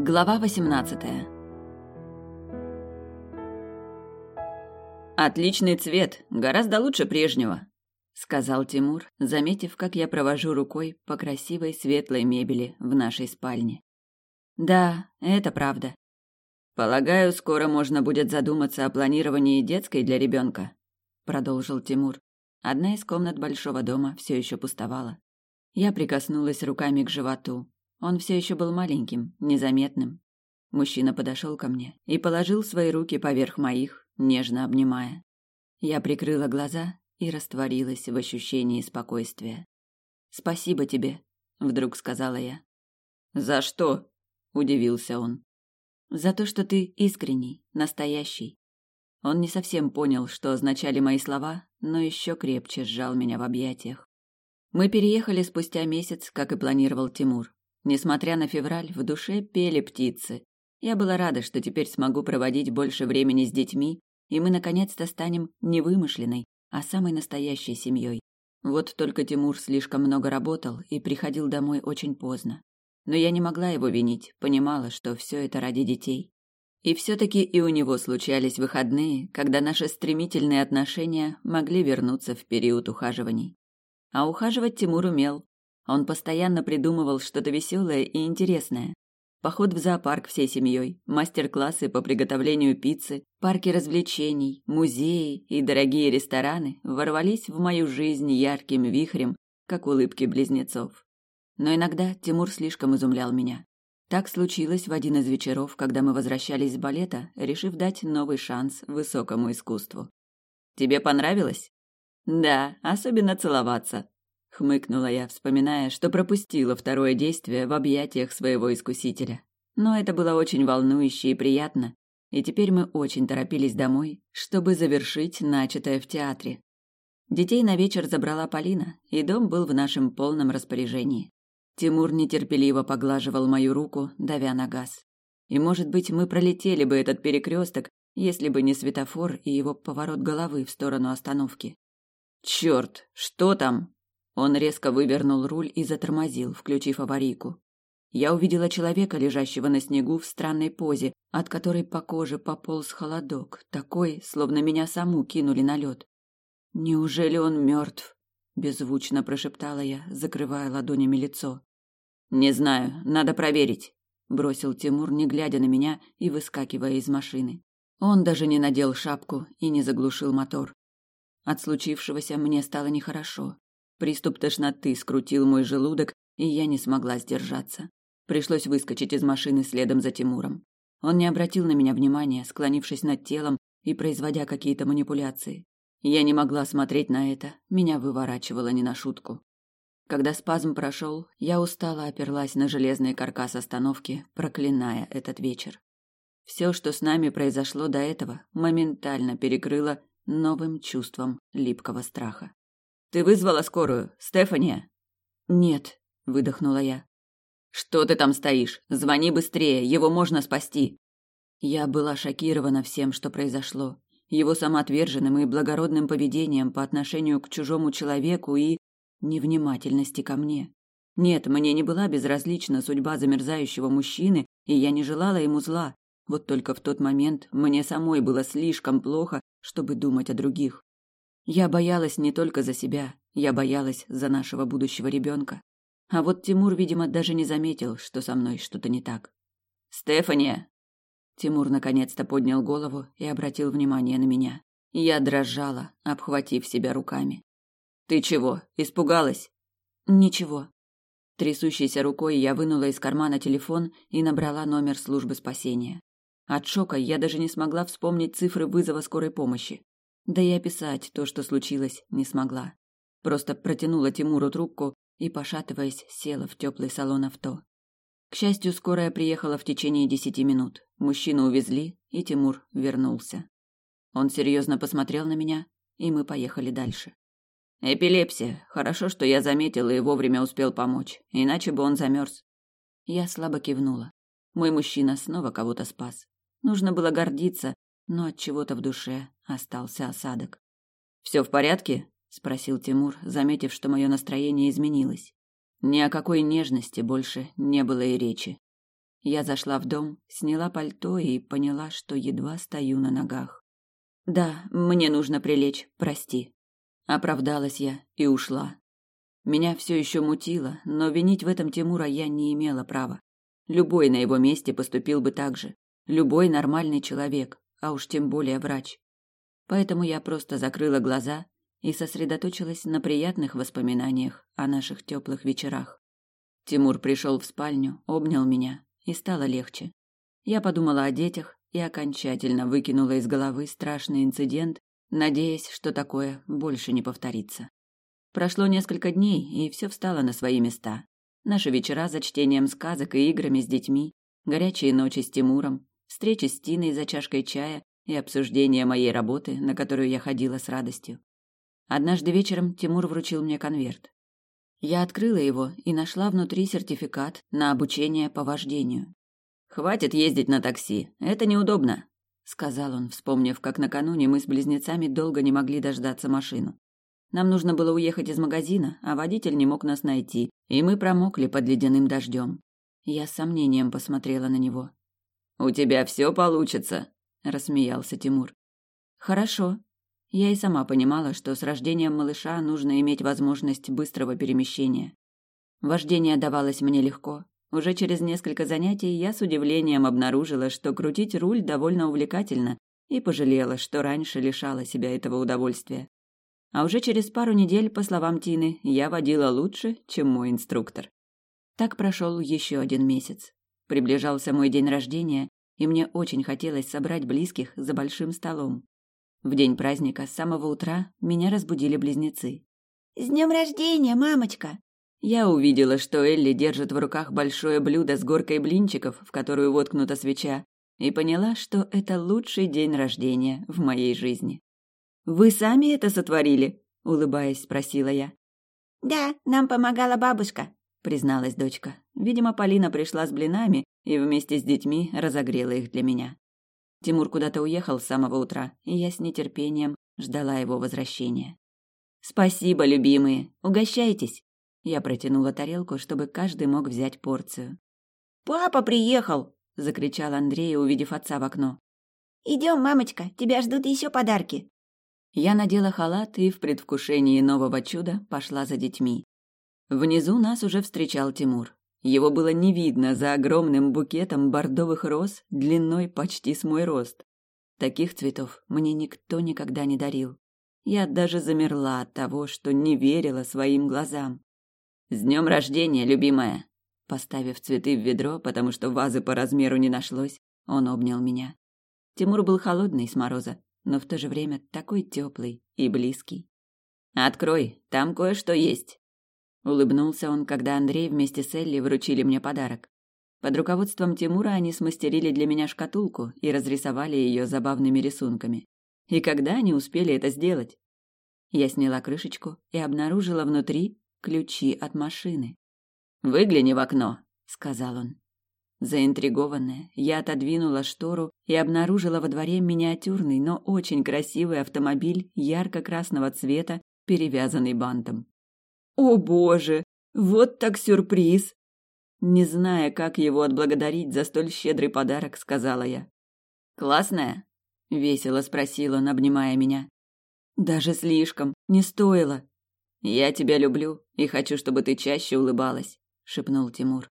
Глава 18. Отличный цвет, гораздо лучше прежнего, сказал Тимур, заметив, как я провожу рукой по красивой светлой мебели в нашей спальне. Да, это правда. Полагаю, скоро можно будет задуматься о планировании детской для ребенка, продолжил Тимур. Одна из комнат большого дома все еще пустовала. Я прикоснулась руками к животу. Он все еще был маленьким, незаметным. Мужчина подошел ко мне и положил свои руки поверх моих, нежно обнимая. Я прикрыла глаза и растворилась в ощущении спокойствия. «Спасибо тебе», — вдруг сказала я. «За что?» — удивился он. «За то, что ты искренний, настоящий». Он не совсем понял, что означали мои слова, но еще крепче сжал меня в объятиях. Мы переехали спустя месяц, как и планировал Тимур. Несмотря на февраль, в душе пели птицы. Я была рада, что теперь смогу проводить больше времени с детьми, и мы наконец-то станем не вымышленной, а самой настоящей семьей. Вот только Тимур слишком много работал и приходил домой очень поздно. Но я не могла его винить, понимала, что все это ради детей. И все-таки и у него случались выходные, когда наши стремительные отношения могли вернуться в период ухаживаний. А ухаживать Тимур умел, он постоянно придумывал что-то веселое и интересное. Поход в зоопарк всей семьей, мастер-классы по приготовлению пиццы, парки развлечений, музеи и дорогие рестораны ворвались в мою жизнь ярким вихрем, как улыбки близнецов. Но иногда Тимур слишком изумлял меня. Так случилось в один из вечеров, когда мы возвращались с балета, решив дать новый шанс высокому искусству. «Тебе понравилось?» «Да, особенно целоваться», хмыкнула я, вспоминая, что пропустила второе действие в объятиях своего искусителя. Но это было очень волнующе и приятно, и теперь мы очень торопились домой, чтобы завершить начатое в театре. Детей на вечер забрала Полина, и дом был в нашем полном распоряжении. Тимур нетерпеливо поглаживал мою руку, давя на газ. И, может быть, мы пролетели бы этот перекресток, если бы не светофор и его поворот головы в сторону остановки. Черт, что там? Он резко вывернул руль и затормозил, включив аварийку. Я увидела человека, лежащего на снегу в странной позе, от которой по коже пополз холодок, такой, словно меня саму кинули на лед. «Неужели он мертв?» – беззвучно прошептала я, закрывая ладонями лицо. «Не знаю, надо проверить», – бросил Тимур, не глядя на меня и выскакивая из машины. Он даже не надел шапку и не заглушил мотор. От случившегося мне стало нехорошо. Приступ тошноты скрутил мой желудок, и я не смогла сдержаться. Пришлось выскочить из машины следом за Тимуром. Он не обратил на меня внимания, склонившись над телом и производя какие-то манипуляции. Я не могла смотреть на это, меня выворачивало не на шутку. Когда спазм прошел, я устало оперлась на железный каркас остановки, проклиная этот вечер. Все, что с нами произошло до этого, моментально перекрыло новым чувством липкого страха. Ты вызвала скорую, Стефания? Нет, выдохнула я. Что ты там стоишь? Звони быстрее, его можно спасти. Я была шокирована всем, что произошло, его самоотверженным и благородным поведением по отношению к чужому человеку и невнимательности ко мне. Нет, мне не была безразлична судьба замерзающего мужчины, и я не желала ему зла. Вот только в тот момент мне самой было слишком плохо, чтобы думать о других. Я боялась не только за себя, я боялась за нашего будущего ребенка. А вот Тимур, видимо, даже не заметил, что со мной что-то не так. «Стефания!» Тимур наконец-то поднял голову и обратил внимание на меня. Я дрожала, обхватив себя руками. «Ты чего, испугалась?» «Ничего». Трясущейся рукой я вынула из кармана телефон и набрала номер службы спасения. От шока я даже не смогла вспомнить цифры вызова скорой помощи. Да и описать то, что случилось, не смогла. Просто протянула Тимуру трубку и, пошатываясь, села в теплый салон авто. К счастью, скорая приехала в течение десяти минут. Мужчину увезли, и Тимур вернулся. Он серьезно посмотрел на меня, и мы поехали дальше. Эпилепсия. Хорошо, что я заметил и вовремя успел помочь, иначе бы он замерз. Я слабо кивнула. Мой мужчина снова кого-то спас. Нужно было гордиться, но от чего-то в душе остался осадок. Все в порядке? спросил Тимур, заметив, что мое настроение изменилось. Ни о какой нежности больше не было и речи. Я зашла в дом, сняла пальто и поняла, что едва стою на ногах. «Да, мне нужно прилечь, прости». Оправдалась я и ушла. Меня все еще мутило, но винить в этом Тимура я не имела права. Любой на его месте поступил бы так же. Любой нормальный человек, а уж тем более врач. Поэтому я просто закрыла глаза и сосредоточилась на приятных воспоминаниях о наших теплых вечерах. Тимур пришел в спальню, обнял меня, и стало легче. Я подумала о детях и окончательно выкинула из головы страшный инцидент, надеясь, что такое больше не повторится. Прошло несколько дней, и все встало на свои места. Наши вечера за чтением сказок и играми с детьми, горячие ночи с Тимуром, встречи с Тиной за чашкой чая и обсуждение моей работы, на которую я ходила с радостью. Однажды вечером Тимур вручил мне конверт. Я открыла его и нашла внутри сертификат на обучение по вождению. «Хватит ездить на такси, это неудобно», — сказал он, вспомнив, как накануне мы с близнецами долго не могли дождаться машину. Нам нужно было уехать из магазина, а водитель не мог нас найти, и мы промокли под ледяным дождем. Я с сомнением посмотрела на него. «У тебя все получится», — рассмеялся Тимур. «Хорошо», я и сама понимала, что с рождением малыша нужно иметь возможность быстрого перемещения. Вождение давалось мне легко. Уже через несколько занятий я с удивлением обнаружила, что крутить руль довольно увлекательно, и пожалела, что раньше лишала себя этого удовольствия. А уже через пару недель, по словам Тины, я водила лучше, чем мой инструктор. Так прошел еще один месяц. Приближался мой день рождения, и мне очень хотелось собрать близких за большим столом. В день праздника с самого утра меня разбудили близнецы. «С днем рождения, мамочка!» Я увидела, что Элли держит в руках большое блюдо с горкой блинчиков, в которую воткнута свеча, и поняла, что это лучший день рождения в моей жизни. «Вы сами это сотворили?» — улыбаясь, спросила я. «Да, нам помогала бабушка», — призналась дочка. Видимо, Полина пришла с блинами и вместе с детьми разогрела их для меня. Тимур куда-то уехал с самого утра, и я с нетерпением ждала его возвращения. «Спасибо, любимые! Угощайтесь!» Я протянула тарелку, чтобы каждый мог взять порцию. «Папа приехал!» – закричал Андрей, увидев отца в окно. «Идем, мамочка, тебя ждут еще подарки!» Я надела халат и в предвкушении нового чуда пошла за детьми. Внизу нас уже встречал Тимур. Его было не видно за огромным букетом бордовых роз длиной почти с мой рост. Таких цветов мне никто никогда не дарил. Я даже замерла от того, что не верила своим глазам. «С днем рождения, любимая!» Поставив цветы в ведро, потому что вазы по размеру не нашлось, он обнял меня. Тимур был холодный с мороза, но в то же время такой теплый и близкий. «Открой, там кое-что есть!» Улыбнулся он, когда Андрей вместе с Элли вручили мне подарок. Под руководством Тимура они смастерили для меня шкатулку и разрисовали ее забавными рисунками. И когда они успели это сделать? Я сняла крышечку и обнаружила внутри ключи от машины. «Выгляни в окно», — сказал он. Заинтригованная, я отодвинула штору и обнаружила во дворе миниатюрный, но очень красивый автомобиль ярко-красного цвета, перевязанный бантом. О боже, вот так сюрприз! Не зная, как его отблагодарить за столь щедрый подарок, сказала я. Классная? Весело спросил он, обнимая меня. Даже слишком, не стоило. Я тебя люблю и хочу, чтобы ты чаще улыбалась, шепнул Тимур.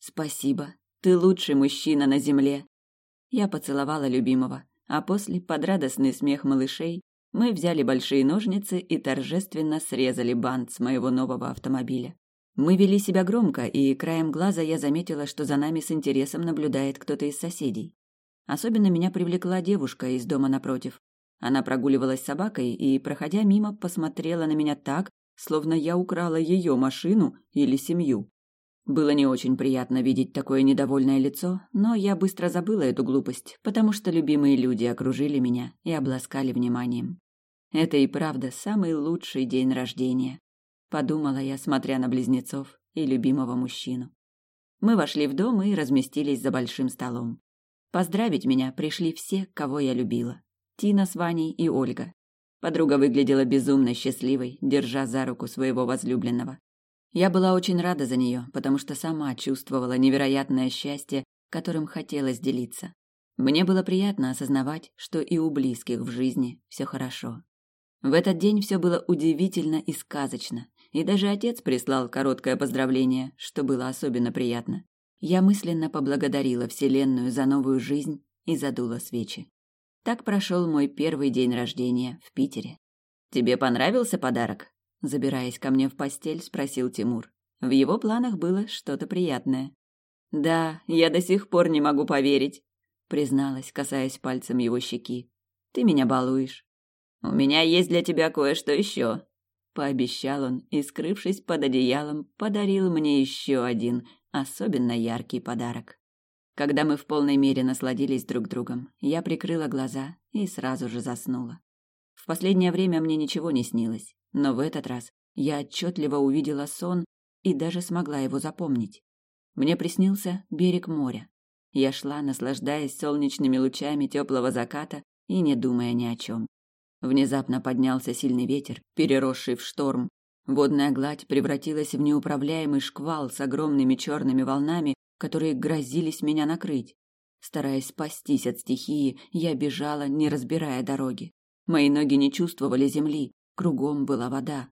Спасибо, ты лучший мужчина на земле. Я поцеловала любимого, а после под радостный смех малышей мы взяли большие ножницы и торжественно срезали бант с моего нового автомобиля. Мы вели себя громко, и краем глаза я заметила, что за нами с интересом наблюдает кто-то из соседей. Особенно меня привлекла девушка из дома напротив. Она прогуливалась с собакой и, проходя мимо, посмотрела на меня так, словно я украла ее машину или семью. Было не очень приятно видеть такое недовольное лицо, но я быстро забыла эту глупость, потому что любимые люди окружили меня и обласкали вниманием. Это и правда самый лучший день рождения, подумала я, смотря на близнецов и любимого мужчину. Мы вошли в дом и разместились за большим столом. Поздравить меня пришли все, кого я любила. Тина с Ваней и Ольга. Подруга выглядела безумно счастливой, держа за руку своего возлюбленного. Я была очень рада за нее, потому что сама чувствовала невероятное счастье которым хотелось делиться. Мне было приятно осознавать, что и у близких в жизни все хорошо. В этот день все было удивительно и сказочно, и даже отец прислал короткое поздравление, что было особенно приятно. Я мысленно поблагодарила Вселенную за новую жизнь и задула свечи. Так прошел мой первый день рождения в Питере. «Тебе понравился подарок?» Забираясь ко мне в постель, спросил Тимур. В его планах было что-то приятное. «Да, я до сих пор не могу поверить», призналась, касаясь пальцем его щеки. «Ты меня балуешь». «У меня есть для тебя кое-что еще», пообещал он и, скрывшись под одеялом, подарил мне еще один, особенно яркий подарок. Когда мы в полной мере насладились друг другом, я прикрыла глаза и сразу же заснула. В последнее время мне ничего не снилось, но в этот раз я отчетливо увидела сон и даже смогла его запомнить. Мне приснился берег моря. Я шла, наслаждаясь солнечными лучами теплого заката и не думая ни о чем. Внезапно поднялся сильный ветер, переросший в шторм. Водная гладь превратилась в неуправляемый шквал с огромными черными волнами, которые грозились меня накрыть. Стараясь спастись от стихии, я бежала, не разбирая дороги. Мои ноги не чувствовали земли, кругом была вода.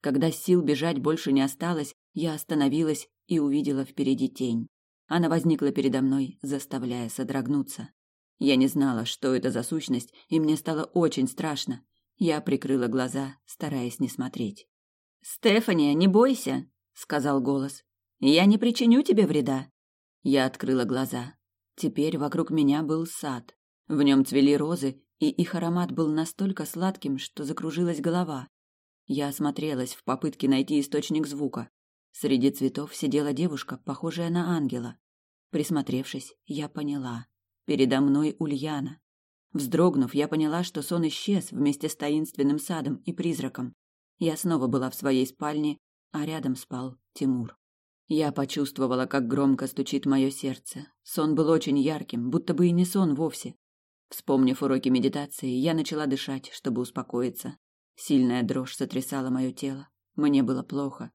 Когда сил бежать больше не осталось, я остановилась и увидела впереди тень. Она возникла передо мной, заставляя содрогнуться. Я не знала, что это за сущность, и мне стало очень страшно. Я прикрыла глаза, стараясь не смотреть. «Стефания, не бойся», — сказал голос. «Я не причиню тебе вреда». Я открыла глаза. Теперь вокруг меня был сад. В нем цвели розы, и их аромат был настолько сладким, что закружилась голова. Я осмотрелась в попытке найти источник звука. Среди цветов сидела девушка, похожая на ангела. Присмотревшись, я поняла. Передо мной Ульяна. Вздрогнув, я поняла, что сон исчез вместе с таинственным садом и призраком. Я снова была в своей спальне, а рядом спал Тимур. Я почувствовала, как громко стучит мое сердце. Сон был очень ярким, будто бы и не сон вовсе. Вспомнив уроки медитации, я начала дышать, чтобы успокоиться. Сильная дрожь сотрясала мое тело. Мне было плохо.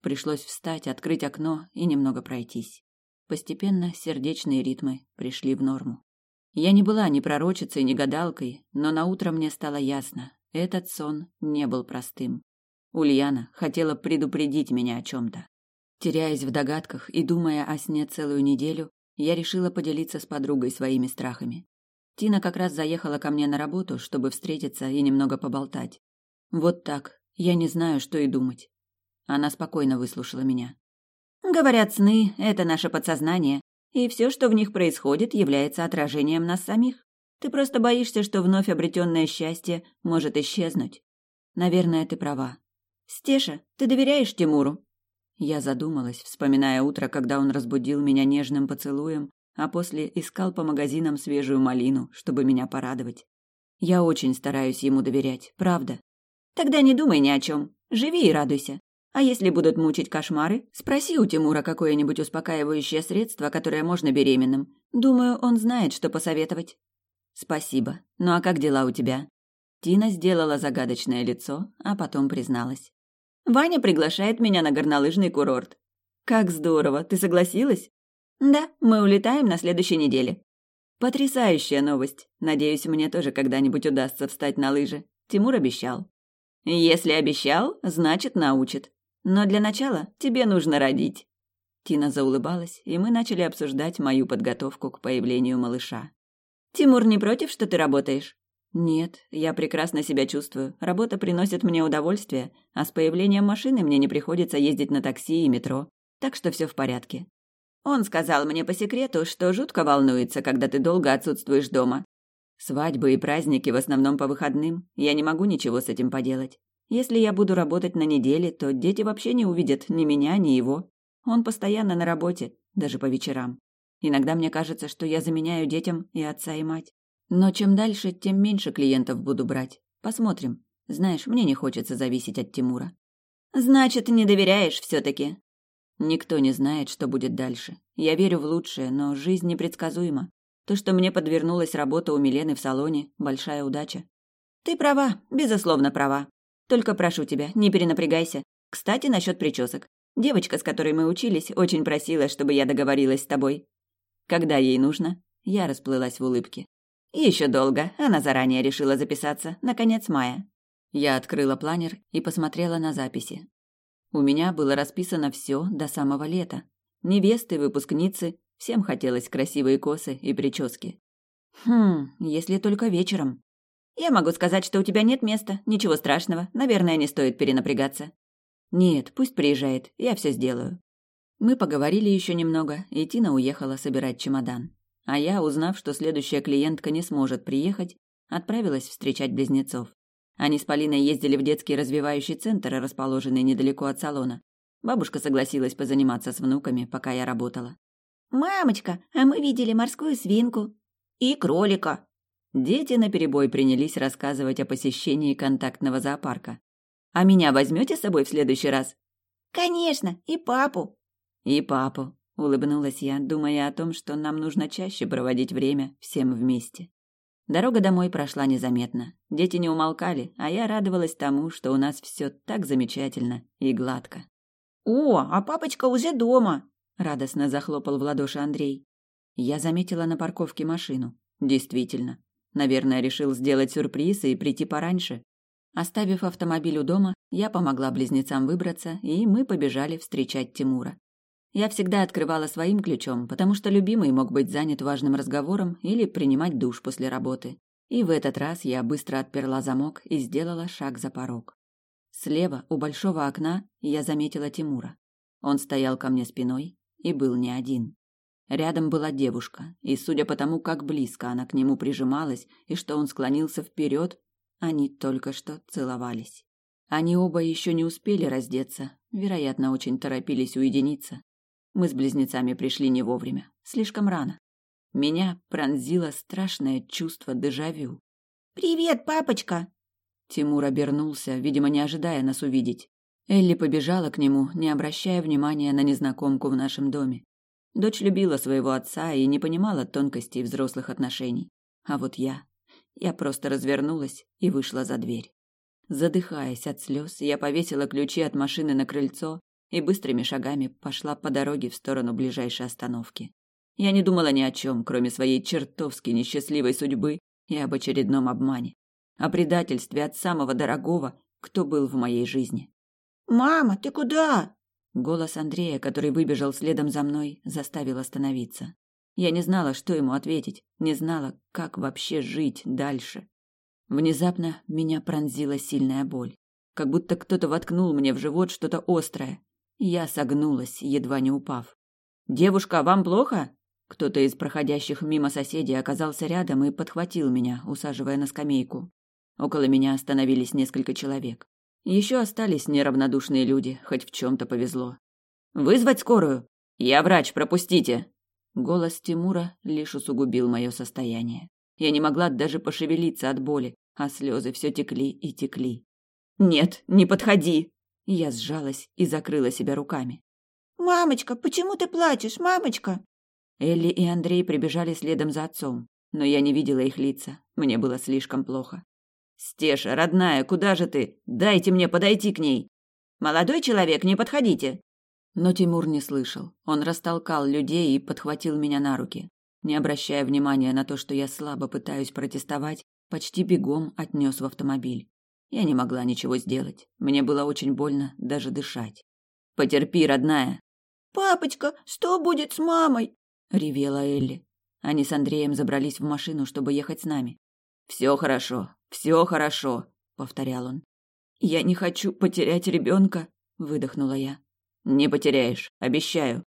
Пришлось встать, открыть окно и немного пройтись. Постепенно сердечные ритмы пришли в норму. Я не была ни пророчицей, ни гадалкой, но на утро мне стало ясно, этот сон не был простым. Ульяна хотела предупредить меня о чем-то. Теряясь в догадках и думая о сне целую неделю, я решила поделиться с подругой своими страхами. Тина как раз заехала ко мне на работу, чтобы встретиться и немного поболтать. Вот так. Я не знаю, что и думать. Она спокойно выслушала меня. Говорят, сны — это наше подсознание, и все, что в них происходит, является отражением нас самих. Ты просто боишься, что вновь обретенное счастье может исчезнуть. Наверное, ты права. Стеша, ты доверяешь Тимуру? Я задумалась, вспоминая утро, когда он разбудил меня нежным поцелуем, а после искал по магазинам свежую малину, чтобы меня порадовать. Я очень стараюсь ему доверять, правда. Тогда не думай ни о чем. Живи и радуйся. А если будут мучить кошмары, спроси у Тимура какое-нибудь успокаивающее средство, которое можно беременным. Думаю, он знает, что посоветовать. Спасибо. Ну а как дела у тебя? Тина сделала загадочное лицо, а потом призналась. Ваня приглашает меня на горнолыжный курорт. Как здорово, ты согласилась? Да, мы улетаем на следующей неделе. Потрясающая новость. Надеюсь, мне тоже когда-нибудь удастся встать на лыжи. Тимур обещал. Если обещал, значит научит. Но для начала тебе нужно родить. Тина заулыбалась, и мы начали обсуждать мою подготовку к появлению малыша. Тимур не против, что ты работаешь? Нет, я прекрасно себя чувствую. Работа приносит мне удовольствие, а с появлением машины мне не приходится ездить на такси и метро. Так что все в порядке. Он сказал мне по секрету, что жутко волнуется, когда ты долго отсутствуешь дома. Свадьбы и праздники в основном по выходным. Я не могу ничего с этим поделать. Если я буду работать на неделе, то дети вообще не увидят ни меня, ни его. Он постоянно на работе, даже по вечерам. Иногда мне кажется, что я заменяю детям и отца, и мать. Но чем дальше, тем меньше клиентов буду брать. Посмотрим. Знаешь, мне не хочется зависеть от Тимура. Значит, не доверяешь все таки Никто не знает, что будет дальше. Я верю в лучшее, но жизнь непредсказуема. То, что мне подвернулась работа у Милены в салоне, большая удача. Ты права, безусловно права. Только прошу тебя, не перенапрягайся. Кстати, насчет причесок. Девочка, с которой мы учились, очень просила, чтобы я договорилась с тобой. Когда ей нужно?» Я расплылась в улыбке. Еще долго. Она заранее решила записаться. На конец мая. Я открыла планер и посмотрела на записи. У меня было расписано все до самого лета. Невесты, выпускницы, всем хотелось красивые косы и прически. Хм, если только вечером. Я могу сказать, что у тебя нет места. Ничего страшного. Наверное, не стоит перенапрягаться. Нет, пусть приезжает. Я все сделаю. Мы поговорили еще немного, и Тина уехала собирать чемодан. А я, узнав, что следующая клиентка не сможет приехать, отправилась встречать близнецов. Они с Полиной ездили в детский развивающий центр, расположенный недалеко от салона. Бабушка согласилась позаниматься с внуками, пока я работала. «Мамочка, а мы видели морскую свинку и кролика». Дети наперебой принялись рассказывать о посещении контактного зоопарка. «А меня возьмете с собой в следующий раз?» «Конечно, и папу». «И папу», улыбнулась я, думая о том, что нам нужно чаще проводить время всем вместе. Дорога домой прошла незаметно. Дети не умолкали, а я радовалась тому, что у нас все так замечательно и гладко. О, а папочка уже дома, радостно захлопал в ладоши Андрей. Я заметила на парковке машину. Действительно, наверное, решил сделать сюрприз и прийти пораньше. Оставив автомобиль у дома, я помогла близнецам выбраться, и мы побежали встречать Тимура. Я всегда открывала своим ключом, потому что любимый мог быть занят важным разговором или принимать душ после работы. И в этот раз я быстро отперла замок и сделала шаг за порог. Слева, у большого окна, я заметила Тимура. Он стоял ко мне спиной и был не один. Рядом была девушка, и судя по тому, как близко она к нему прижималась и что он склонился вперед, они только что целовались. Они оба еще не успели раздеться, вероятно, очень торопились уединиться. Мы с близнецами пришли не вовремя, слишком рано. Меня пронзило страшное чувство дежавю. «Привет, папочка!» Тимур обернулся, видимо, не ожидая нас увидеть. Элли побежала к нему, не обращая внимания на незнакомку в нашем доме. Дочь любила своего отца и не понимала тонкостей взрослых отношений. А вот я... Я просто развернулась и вышла за дверь. Задыхаясь от слез, я повесила ключи от машины на крыльцо и быстрыми шагами пошла по дороге в сторону ближайшей остановки. Я не думала ни о чем, кроме своей чертовски несчастливой судьбы и об очередном обмане, о предательстве от самого дорогого, кто был в моей жизни. «Мама, ты куда?» Голос Андрея, который выбежал следом за мной, заставил остановиться. Я не знала, что ему ответить, не знала, как вообще жить дальше. Внезапно меня пронзила сильная боль, как будто кто-то воткнул мне в живот что-то острое, я согнулась, едва не упав. «Девушка, вам плохо?» Кто-то из проходящих мимо соседей оказался рядом и подхватил меня, усаживая на скамейку. Около меня остановились несколько человек. Еще остались неравнодушные люди, хоть в чем-то повезло. «Вызвать скорую? Я врач, пропустите!» Голос Тимура лишь усугубил мое состояние. Я не могла даже пошевелиться от боли, а слезы все текли и текли. «Нет, не подходи!» Я сжалась и закрыла себя руками. «Мамочка, почему ты плачешь, мамочка?» Элли и Андрей прибежали следом за отцом, но я не видела их лица. Мне было слишком плохо. «Стеша, родная, куда же ты? Дайте мне подойти к ней!» «Молодой человек, не подходите!» Но Тимур не слышал. Он растолкал людей и подхватил меня на руки. Не обращая внимания на то, что я слабо пытаюсь протестовать, почти бегом отнес в автомобиль. Я не могла ничего сделать. Мне было очень больно даже дышать. Потерпи, родная. Папочка, что будет с мамой? ревела Элли. Они с Андреем забрались в машину, чтобы ехать с нами. Все хорошо, все хорошо, повторял он. Я не хочу потерять ребенка, выдохнула я. Не потеряешь, обещаю.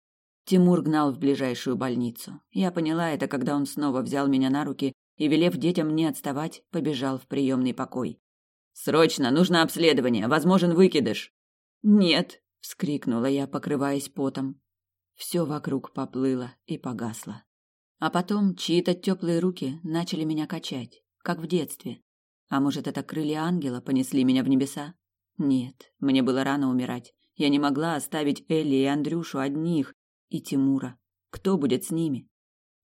Тимур гнал в ближайшую больницу. Я поняла это, когда он снова взял меня на руки и, велев детям не отставать, побежал в приемный покой. Срочно, нужно обследование, возможен выкидыш. Нет, вскрикнула я, покрываясь потом. Все вокруг поплыло и погасло. А потом чьи-то теплые руки начали меня качать, как в детстве. А может, это крылья ангела понесли меня в небеса? Нет, мне было рано умирать. Я не могла оставить Элли и Андрюшу одних, и Тимура. Кто будет с ними?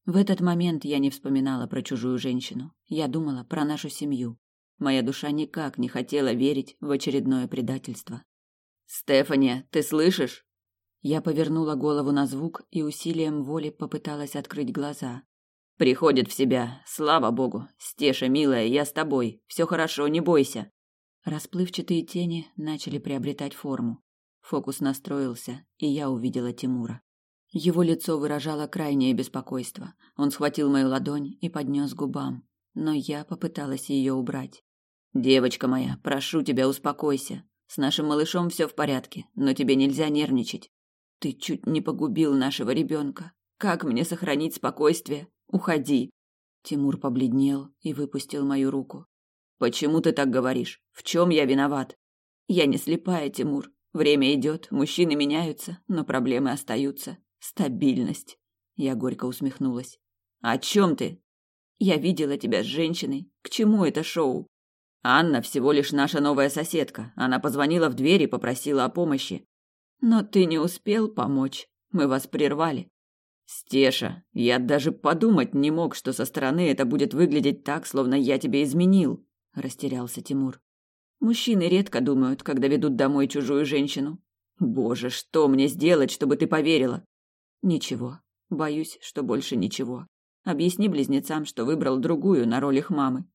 В этот момент я не вспоминала про чужую женщину. Я думала про нашу семью. Моя душа никак не хотела верить в очередное предательство. «Стефания, ты слышишь?» Я повернула голову на звук и усилием воли попыталась открыть глаза. Приходит в себя. Слава богу. Стеша, милая, я с тобой. Все хорошо, не бойся. Расплывчатые тени начали приобретать форму. Фокус настроился, и я увидела Тимура. Его лицо выражало крайнее беспокойство. Он схватил мою ладонь и поднес к губам, но я попыталась ее убрать. Девочка моя, прошу тебя, успокойся. С нашим малышом все в порядке, но тебе нельзя нервничать. Ты чуть не погубил нашего ребенка. Как мне сохранить спокойствие? Уходи. Тимур побледнел и выпустил мою руку. Почему ты так говоришь? В чем я виноват? Я не слепая, Тимур. Время идет, мужчины меняются, но проблемы остаются. Стабильность. Я горько усмехнулась. О чем ты? Я видела тебя с женщиной. К чему это шоу? Анна всего лишь наша новая соседка. Она позвонила в дверь и попросила о помощи. Но ты не успел помочь. Мы вас прервали. Стеша, я даже подумать не мог, что со стороны это будет выглядеть так, словно я тебе изменил, растерялся Тимур. Мужчины редко думают, когда ведут домой чужую женщину. Боже, что мне сделать, чтобы ты поверила? Ничего. Боюсь, что больше ничего. Объясни близнецам, что выбрал другую на роль их мамы.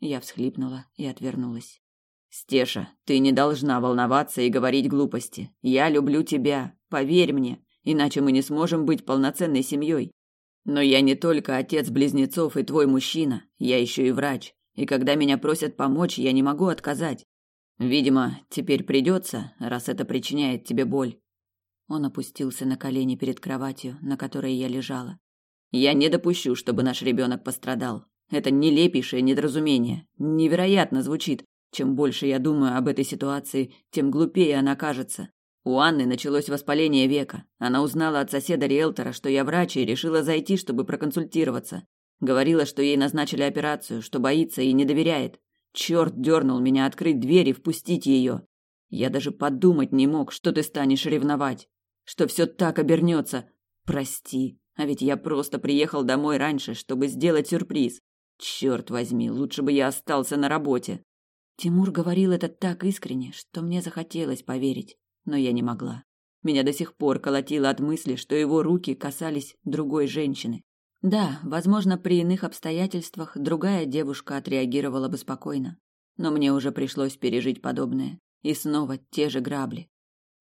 Я всхлипнула и отвернулась. Стеша, ты не должна волноваться и говорить глупости. Я люблю тебя, поверь мне иначе мы не сможем быть полноценной семьей. Но я не только отец близнецов и твой мужчина, я еще и врач. И когда меня просят помочь, я не могу отказать. Видимо, теперь придется, раз это причиняет тебе боль. Он опустился на колени перед кроватью, на которой я лежала. Я не допущу, чтобы наш ребенок пострадал. Это нелепейшее недоразумение. Невероятно звучит. Чем больше я думаю об этой ситуации, тем глупее она кажется. У Анны началось воспаление века. Она узнала от соседа-риэлтора, что я врач, и решила зайти, чтобы проконсультироваться. Говорила, что ей назначили операцию, что боится и не доверяет. Черт дернул меня открыть дверь и впустить ее. Я даже подумать не мог, что ты станешь ревновать. Что все так обернется. Прости, а ведь я просто приехал домой раньше, чтобы сделать сюрприз. Черт возьми, лучше бы я остался на работе. Тимур говорил это так искренне, что мне захотелось поверить но я не могла. Меня до сих пор колотило от мысли, что его руки касались другой женщины. Да, возможно, при иных обстоятельствах другая девушка отреагировала бы спокойно, но мне уже пришлось пережить подобное. И снова те же грабли.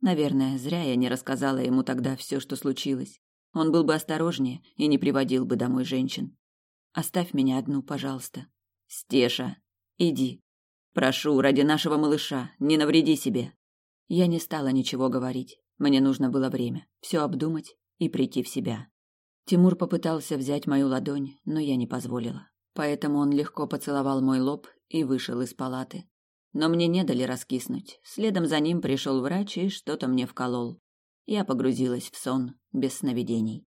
Наверное, зря я не рассказала ему тогда все, что случилось. Он был бы осторожнее и не приводил бы домой женщин. Оставь меня одну, пожалуйста. Стеша, иди. Прошу, ради нашего малыша, не навреди себе. Я не стала ничего говорить. Мне нужно было время все обдумать и прийти в себя. Тимур попытался взять мою ладонь, но я не позволила. Поэтому он легко поцеловал мой лоб и вышел из палаты. Но мне не дали раскиснуть. Следом за ним пришел врач и что-то мне вколол. Я погрузилась в сон без сновидений.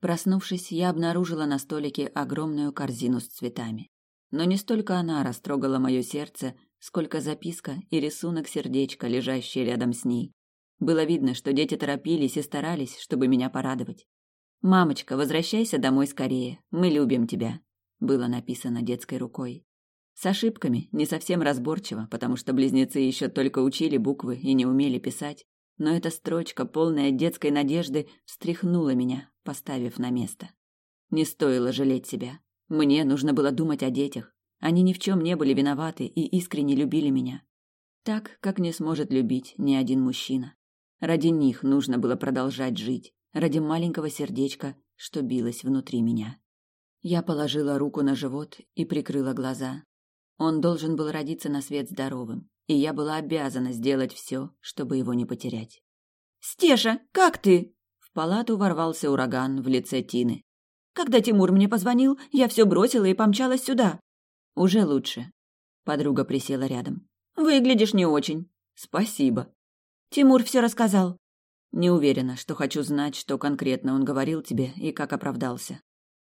Проснувшись, я обнаружила на столике огромную корзину с цветами. Но не столько она растрогала мое сердце, сколько записка и рисунок сердечка, лежащие рядом с ней. Было видно, что дети торопились и старались, чтобы меня порадовать. «Мамочка, возвращайся домой скорее. Мы любим тебя», — было написано детской рукой. С ошибками, не совсем разборчиво, потому что близнецы еще только учили буквы и не умели писать. Но эта строчка, полная детской надежды, встряхнула меня, поставив на место. Не стоило жалеть себя. Мне нужно было думать о детях, они ни в чем не были виноваты и искренне любили меня. Так, как не сможет любить ни один мужчина. Ради них нужно было продолжать жить, ради маленького сердечка, что билось внутри меня. Я положила руку на живот и прикрыла глаза. Он должен был родиться на свет здоровым, и я была обязана сделать все, чтобы его не потерять. «Стеша, как ты?» В палату ворвался ураган в лице Тины. «Когда Тимур мне позвонил, я все бросила и помчалась сюда. Уже лучше. Подруга присела рядом. Выглядишь не очень. Спасибо. Тимур все рассказал. Не уверена, что хочу знать, что конкретно он говорил тебе и как оправдался.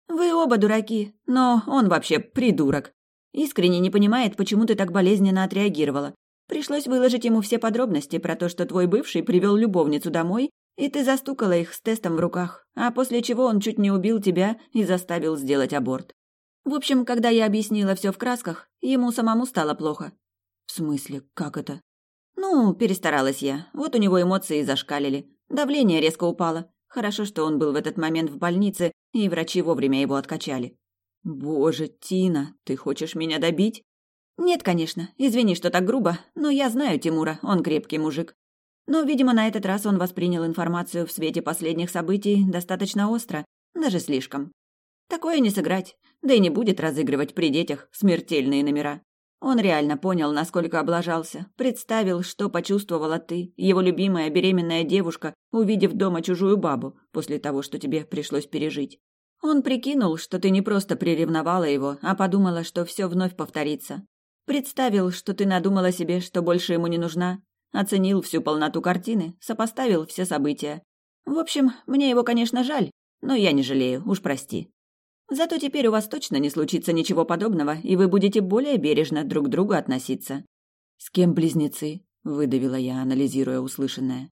Вы оба дураки, но он вообще придурок. Искренне не понимает, почему ты так болезненно отреагировала. Пришлось выложить ему все подробности про то, что твой бывший привел любовницу домой, и ты застукала их с тестом в руках, а после чего он чуть не убил тебя и заставил сделать аборт. В общем, когда я объяснила все в красках, ему самому стало плохо. В смысле, как это? Ну, перестаралась я. Вот у него эмоции зашкалили. Давление резко упало. Хорошо, что он был в этот момент в больнице, и врачи вовремя его откачали. Боже, Тина, ты хочешь меня добить? Нет, конечно. Извини, что так грубо, но я знаю Тимура, он крепкий мужик. Но, видимо, на этот раз он воспринял информацию в свете последних событий достаточно остро, даже слишком. Такое не сыграть, да и не будет разыгрывать при детях смертельные номера. Он реально понял, насколько облажался, представил, что почувствовала ты, его любимая беременная девушка, увидев дома чужую бабу после того, что тебе пришлось пережить. Он прикинул, что ты не просто приревновала его, а подумала, что все вновь повторится. Представил, что ты надумала себе, что больше ему не нужна, оценил всю полноту картины, сопоставил все события. В общем, мне его, конечно, жаль, но я не жалею, уж прости. Зато теперь у вас точно не случится ничего подобного, и вы будете более бережно друг к другу относиться. С кем близнецы? выдавила я, анализируя услышанное.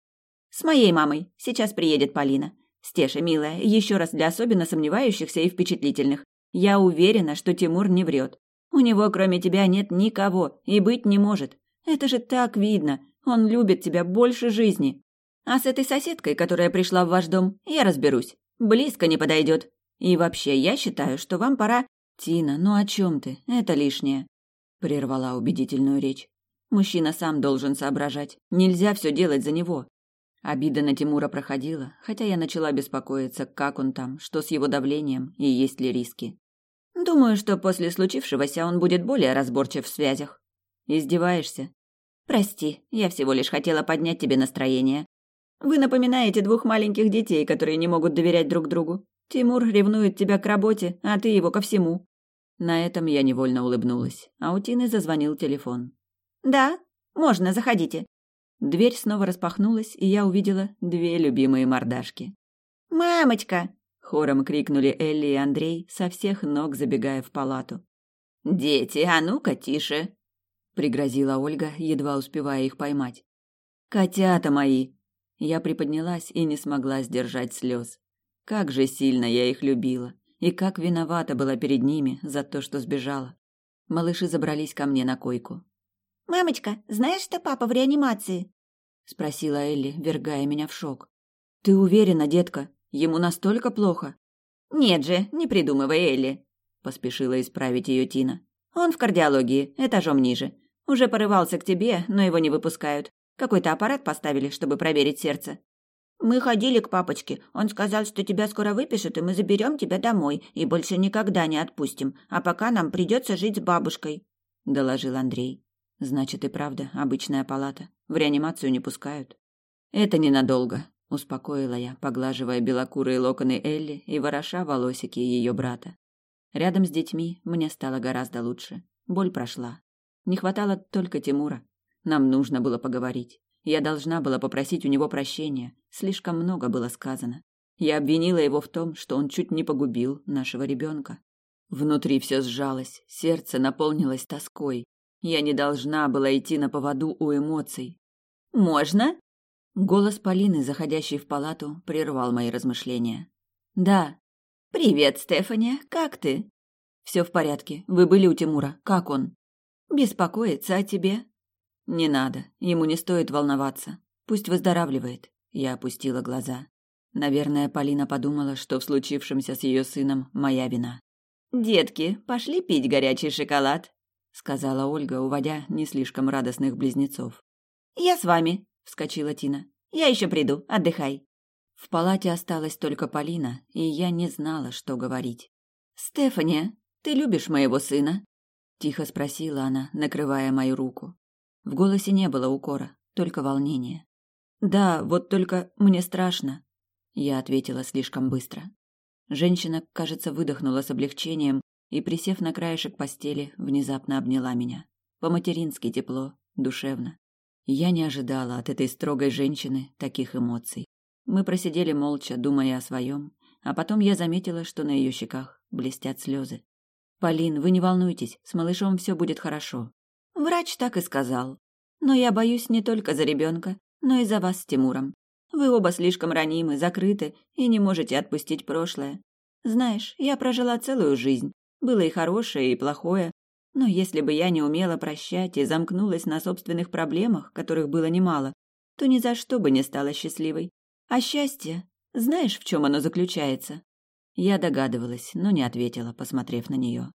С моей мамой. Сейчас приедет Полина. Стеша, милая, еще раз для особенно сомневающихся и впечатлительных. Я уверена, что Тимур не врет. У него, кроме тебя, нет никого и быть не может. Это же так видно. Он любит тебя больше жизни. А с этой соседкой, которая пришла в ваш дом, я разберусь. Близко не подойдет. И вообще, я считаю, что вам пора... Тина, ну о чем ты? Это лишнее. Прервала убедительную речь. Мужчина сам должен соображать. Нельзя все делать за него. Обида на Тимура проходила, хотя я начала беспокоиться, как он там, что с его давлением и есть ли риски. Думаю, что после случившегося он будет более разборчив в связях. Издеваешься? Прости, я всего лишь хотела поднять тебе настроение. Вы напоминаете двух маленьких детей, которые не могут доверять друг другу. Тимур ревнует тебя к работе, а ты его ко всему. На этом я невольно улыбнулась, а у Тины зазвонил телефон. Да, можно, заходите. Дверь снова распахнулась, и я увидела две любимые мордашки. «Мамочка!» — хором крикнули Элли и Андрей, со всех ног забегая в палату. «Дети, а ну-ка тише!» — пригрозила Ольга, едва успевая их поймать. «Котята мои!» Я приподнялась и не смогла сдержать слез. Как же сильно я их любила, и как виновата была перед ними за то, что сбежала. Малыши забрались ко мне на койку. «Мамочка, знаешь, что папа в реанимации?» — спросила Элли, вергая меня в шок. «Ты уверена, детка? Ему настолько плохо?» «Нет же, не придумывай, Элли», — поспешила исправить ее Тина. «Он в кардиологии, этажом ниже. Уже порывался к тебе, но его не выпускают. Какой-то аппарат поставили, чтобы проверить сердце. Мы ходили к папочке. Он сказал, что тебя скоро выпишут, и мы заберем тебя домой и больше никогда не отпустим. А пока нам придется жить с бабушкой, доложил Андрей. Значит, и правда, обычная палата. В реанимацию не пускают. Это ненадолго, успокоила я, поглаживая белокурые локоны Элли и вороша волосики ее брата. Рядом с детьми мне стало гораздо лучше. Боль прошла. Не хватало только Тимура. Нам нужно было поговорить. Я должна была попросить у него прощения. Слишком много было сказано. Я обвинила его в том, что он чуть не погубил нашего ребенка. Внутри все сжалось, сердце наполнилось тоской. Я не должна была идти на поводу у эмоций. «Можно?» Голос Полины, заходящей в палату, прервал мои размышления. «Да». «Привет, Стефания, как ты?» «Все в порядке. Вы были у Тимура. Как он?» «Беспокоится о тебе. Не надо, ему не стоит волноваться. Пусть выздоравливает. Я опустила глаза. Наверное, Полина подумала, что в случившемся с ее сыном моя вина. «Детки, пошли пить горячий шоколад», — сказала Ольга, уводя не слишком радостных близнецов. «Я с вами», — вскочила Тина. «Я еще приду, отдыхай». В палате осталась только Полина, и я не знала, что говорить. «Стефания, ты любишь моего сына?» — тихо спросила она, накрывая мою руку. В голосе не было укора, только волнение. «Да, вот только мне страшно», — я ответила слишком быстро. Женщина, кажется, выдохнула с облегчением и, присев на краешек постели, внезапно обняла меня. По-матерински тепло, душевно. Я не ожидала от этой строгой женщины таких эмоций. Мы просидели молча, думая о своем, а потом я заметила, что на ее щеках блестят слезы. «Полин, вы не волнуйтесь, с малышом все будет хорошо. Врач так и сказал. Но я боюсь не только за ребенка, но и за вас с Тимуром. Вы оба слишком ранимы, закрыты и не можете отпустить прошлое. Знаешь, я прожила целую жизнь. Было и хорошее, и плохое. Но если бы я не умела прощать и замкнулась на собственных проблемах, которых было немало, то ни за что бы не стала счастливой. А счастье, знаешь, в чем оно заключается? Я догадывалась, но не ответила, посмотрев на нее.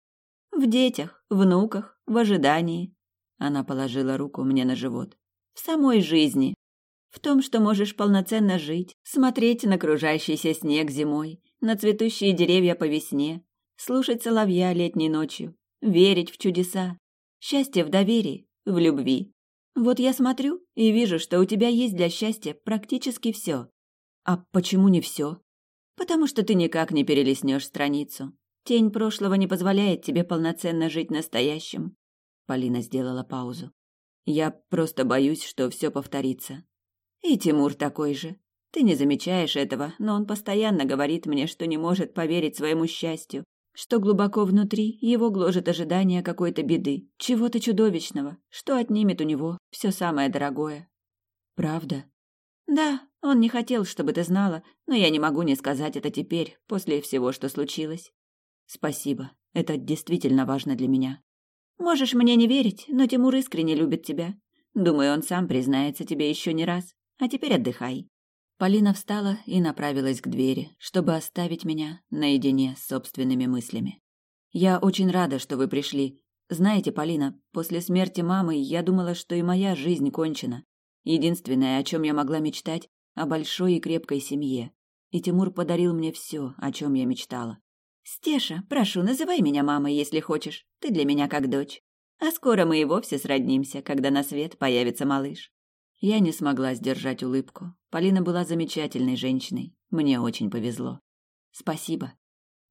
В детях, внуках, в ожидании. Она положила руку мне на живот. В самой жизни. В том, что можешь полноценно жить, смотреть на кружащийся снег зимой, на цветущие деревья по весне, слушать соловья летней ночью, верить в чудеса. Счастье в доверии, в любви. Вот я смотрю и вижу, что у тебя есть для счастья практически все. А почему не все? Потому что ты никак не перелистнешь страницу. Тень прошлого не позволяет тебе полноценно жить настоящим. Полина сделала паузу. Я просто боюсь, что все повторится. И Тимур такой же. Ты не замечаешь этого, но он постоянно говорит мне, что не может поверить своему счастью, что глубоко внутри его гложет ожидание какой-то беды, чего-то чудовищного, что отнимет у него все самое дорогое. Правда? Да, он не хотел, чтобы ты знала, но я не могу не сказать это теперь, после всего, что случилось. Спасибо. Это действительно важно для меня. Можешь мне не верить, но Тимур искренне любит тебя. Думаю, он сам признается тебе еще не раз. А теперь отдыхай. Полина встала и направилась к двери, чтобы оставить меня наедине с собственными мыслями. Я очень рада, что вы пришли. Знаете, Полина, после смерти мамы я думала, что и моя жизнь кончена. Единственное, о чем я могла мечтать, о большой и крепкой семье. И Тимур подарил мне все, о чем я мечтала. «Стеша, прошу, называй меня мамой, если хочешь. Ты для меня как дочь. А скоро мы и вовсе сроднимся, когда на свет появится малыш». Я не смогла сдержать улыбку. Полина была замечательной женщиной. Мне очень повезло. Спасибо.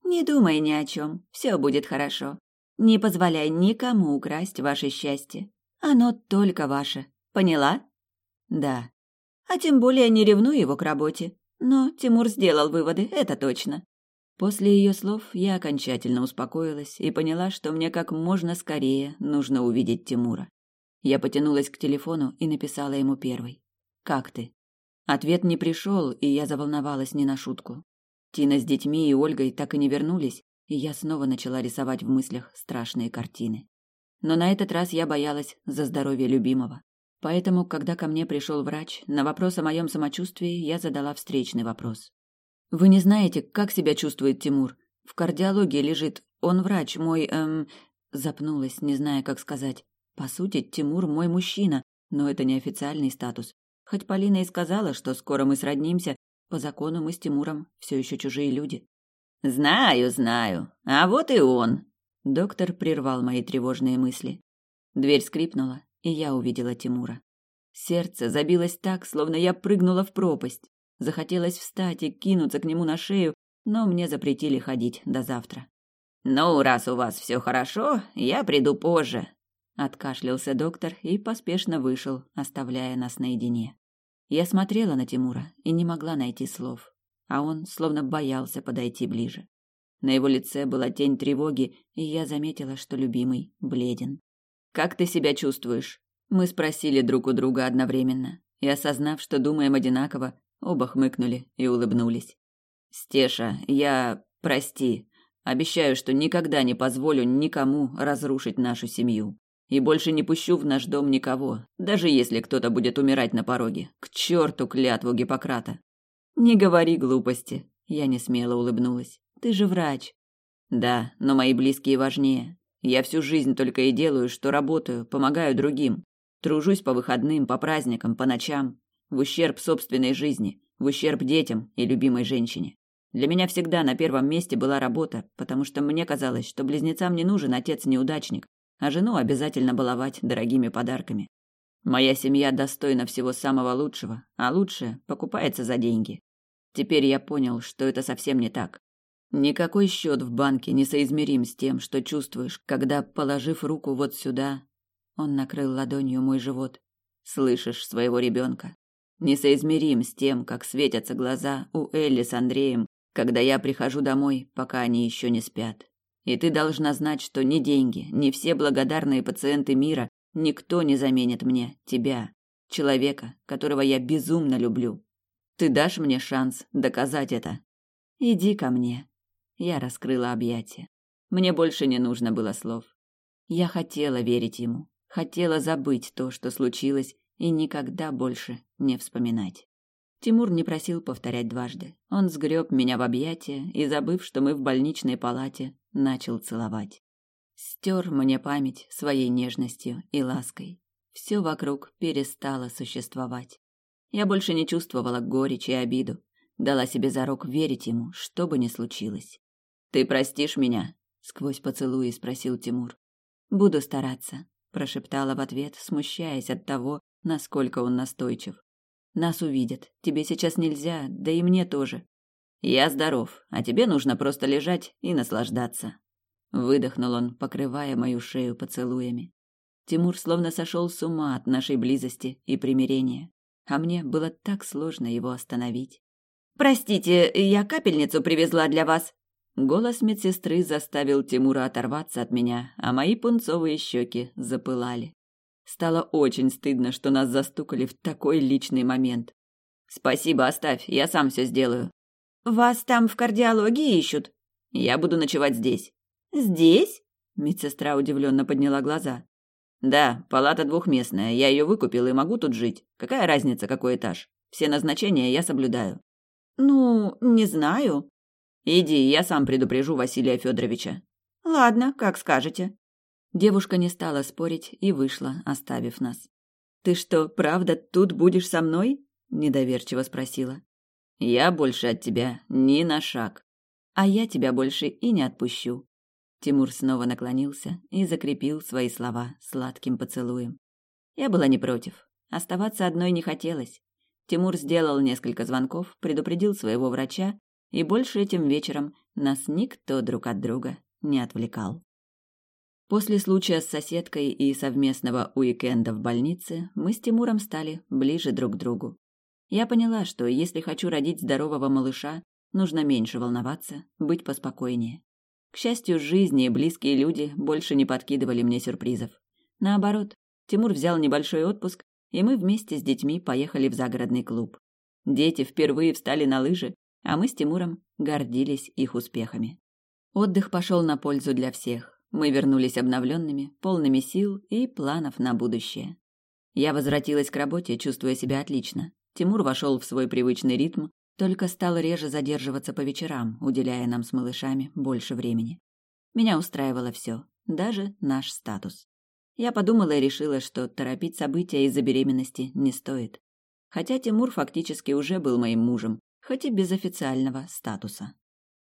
Не думай ни о чем. Все будет хорошо. Не позволяй никому украсть ваше счастье. Оно только ваше. Поняла? Да. А тем более не ревную его к работе. Но Тимур сделал выводы, это точно. После ее слов я окончательно успокоилась и поняла, что мне как можно скорее нужно увидеть Тимура. Я потянулась к телефону и написала ему первой. «Как ты?» Ответ не пришел, и я заволновалась не на шутку. Тина с детьми и Ольгой так и не вернулись, и я снова начала рисовать в мыслях страшные картины. Но на этот раз я боялась за здоровье любимого. Поэтому, когда ко мне пришел врач, на вопрос о моем самочувствии я задала встречный вопрос. «Вы не знаете, как себя чувствует Тимур? В кардиологии лежит. Он врач, мой, эм...» Запнулась, не зная, как сказать. По сути, Тимур мой мужчина, но это не официальный статус. Хоть Полина и сказала, что скоро мы сроднимся, по закону мы с Тимуром все еще чужие люди. Знаю, знаю. А вот и он. Доктор прервал мои тревожные мысли. Дверь скрипнула, и я увидела Тимура. Сердце забилось так, словно я прыгнула в пропасть. Захотелось встать и кинуться к нему на шею, но мне запретили ходить до завтра. «Ну, раз у вас все хорошо, я приду позже. Откашлялся доктор и поспешно вышел, оставляя нас наедине. Я смотрела на Тимура и не могла найти слов, а он словно боялся подойти ближе. На его лице была тень тревоги, и я заметила, что любимый бледен. «Как ты себя чувствуешь?» Мы спросили друг у друга одновременно, и, осознав, что думаем одинаково, оба хмыкнули и улыбнулись. «Стеша, я... прости. Обещаю, что никогда не позволю никому разрушить нашу семью и больше не пущу в наш дом никого, даже если кто-то будет умирать на пороге. К черту клятву Гиппократа. Не говори глупости. Я не смело улыбнулась. Ты же врач. Да, но мои близкие важнее. Я всю жизнь только и делаю, что работаю, помогаю другим. Тружусь по выходным, по праздникам, по ночам, в ущерб собственной жизни, в ущерб детям и любимой женщине. Для меня всегда на первом месте была работа, потому что мне казалось, что близнецам не нужен отец-неудачник, а жену обязательно баловать дорогими подарками. Моя семья достойна всего самого лучшего, а лучшее покупается за деньги. Теперь я понял, что это совсем не так. Никакой счет в банке не соизмерим с тем, что чувствуешь, когда, положив руку вот сюда, он накрыл ладонью мой живот, слышишь своего ребенка. Несоизмерим с тем, как светятся глаза у Элли с Андреем, когда я прихожу домой, пока они еще не спят. И ты должна знать, что ни деньги, ни все благодарные пациенты мира, никто не заменит мне тебя, человека, которого я безумно люблю. Ты дашь мне шанс доказать это. Иди ко мне. Я раскрыла объятия. Мне больше не нужно было слов. Я хотела верить ему, хотела забыть то, что случилось, и никогда больше не вспоминать. Тимур не просил повторять дважды. Он сгреб меня в объятия и, забыв, что мы в больничной палате, начал целовать. Стер мне память своей нежностью и лаской. Все вокруг перестало существовать. Я больше не чувствовала горечь и обиду. Дала себе зарок верить ему, что бы ни случилось. «Ты простишь меня?» — сквозь поцелуи спросил Тимур. «Буду стараться», — прошептала в ответ, смущаясь от того, насколько он настойчив. Нас увидят. Тебе сейчас нельзя, да и мне тоже. Я здоров, а тебе нужно просто лежать и наслаждаться. Выдохнул он, покрывая мою шею поцелуями. Тимур словно сошел с ума от нашей близости и примирения, а мне было так сложно его остановить. Простите, я капельницу привезла для вас. Голос медсестры заставил Тимура оторваться от меня, а мои пунцовые щеки запылали. Стало очень стыдно, что нас застукали в такой личный момент. Спасибо, оставь, я сам все сделаю. Вас там в кардиологии ищут? Я буду ночевать здесь. Здесь? Медсестра удивленно подняла глаза. Да, палата двухместная, я ее выкупил и могу тут жить. Какая разница, какой этаж? Все назначения я соблюдаю. Ну, не знаю. Иди, я сам предупрежу Василия Федоровича. Ладно, как скажете. Девушка не стала спорить и вышла, оставив нас. «Ты что, правда тут будешь со мной?» – недоверчиво спросила. «Я больше от тебя ни на шаг. А я тебя больше и не отпущу». Тимур снова наклонился и закрепил свои слова сладким поцелуем. Я была не против. Оставаться одной не хотелось. Тимур сделал несколько звонков, предупредил своего врача, и больше этим вечером нас никто друг от друга не отвлекал. После случая с соседкой и совместного уикенда в больнице мы с Тимуром стали ближе друг к другу. Я поняла, что если хочу родить здорового малыша, нужно меньше волноваться, быть поспокойнее. К счастью, жизни и близкие люди больше не подкидывали мне сюрпризов. Наоборот, Тимур взял небольшой отпуск, и мы вместе с детьми поехали в загородный клуб. Дети впервые встали на лыжи, а мы с Тимуром гордились их успехами. Отдых пошел на пользу для всех. Мы вернулись обновленными, полными сил и планов на будущее. Я возвратилась к работе, чувствуя себя отлично. Тимур вошел в свой привычный ритм, только стал реже задерживаться по вечерам, уделяя нам с малышами больше времени. Меня устраивало все, даже наш статус. Я подумала и решила, что торопить события из-за беременности не стоит. Хотя Тимур фактически уже был моим мужем, хоть и без официального статуса.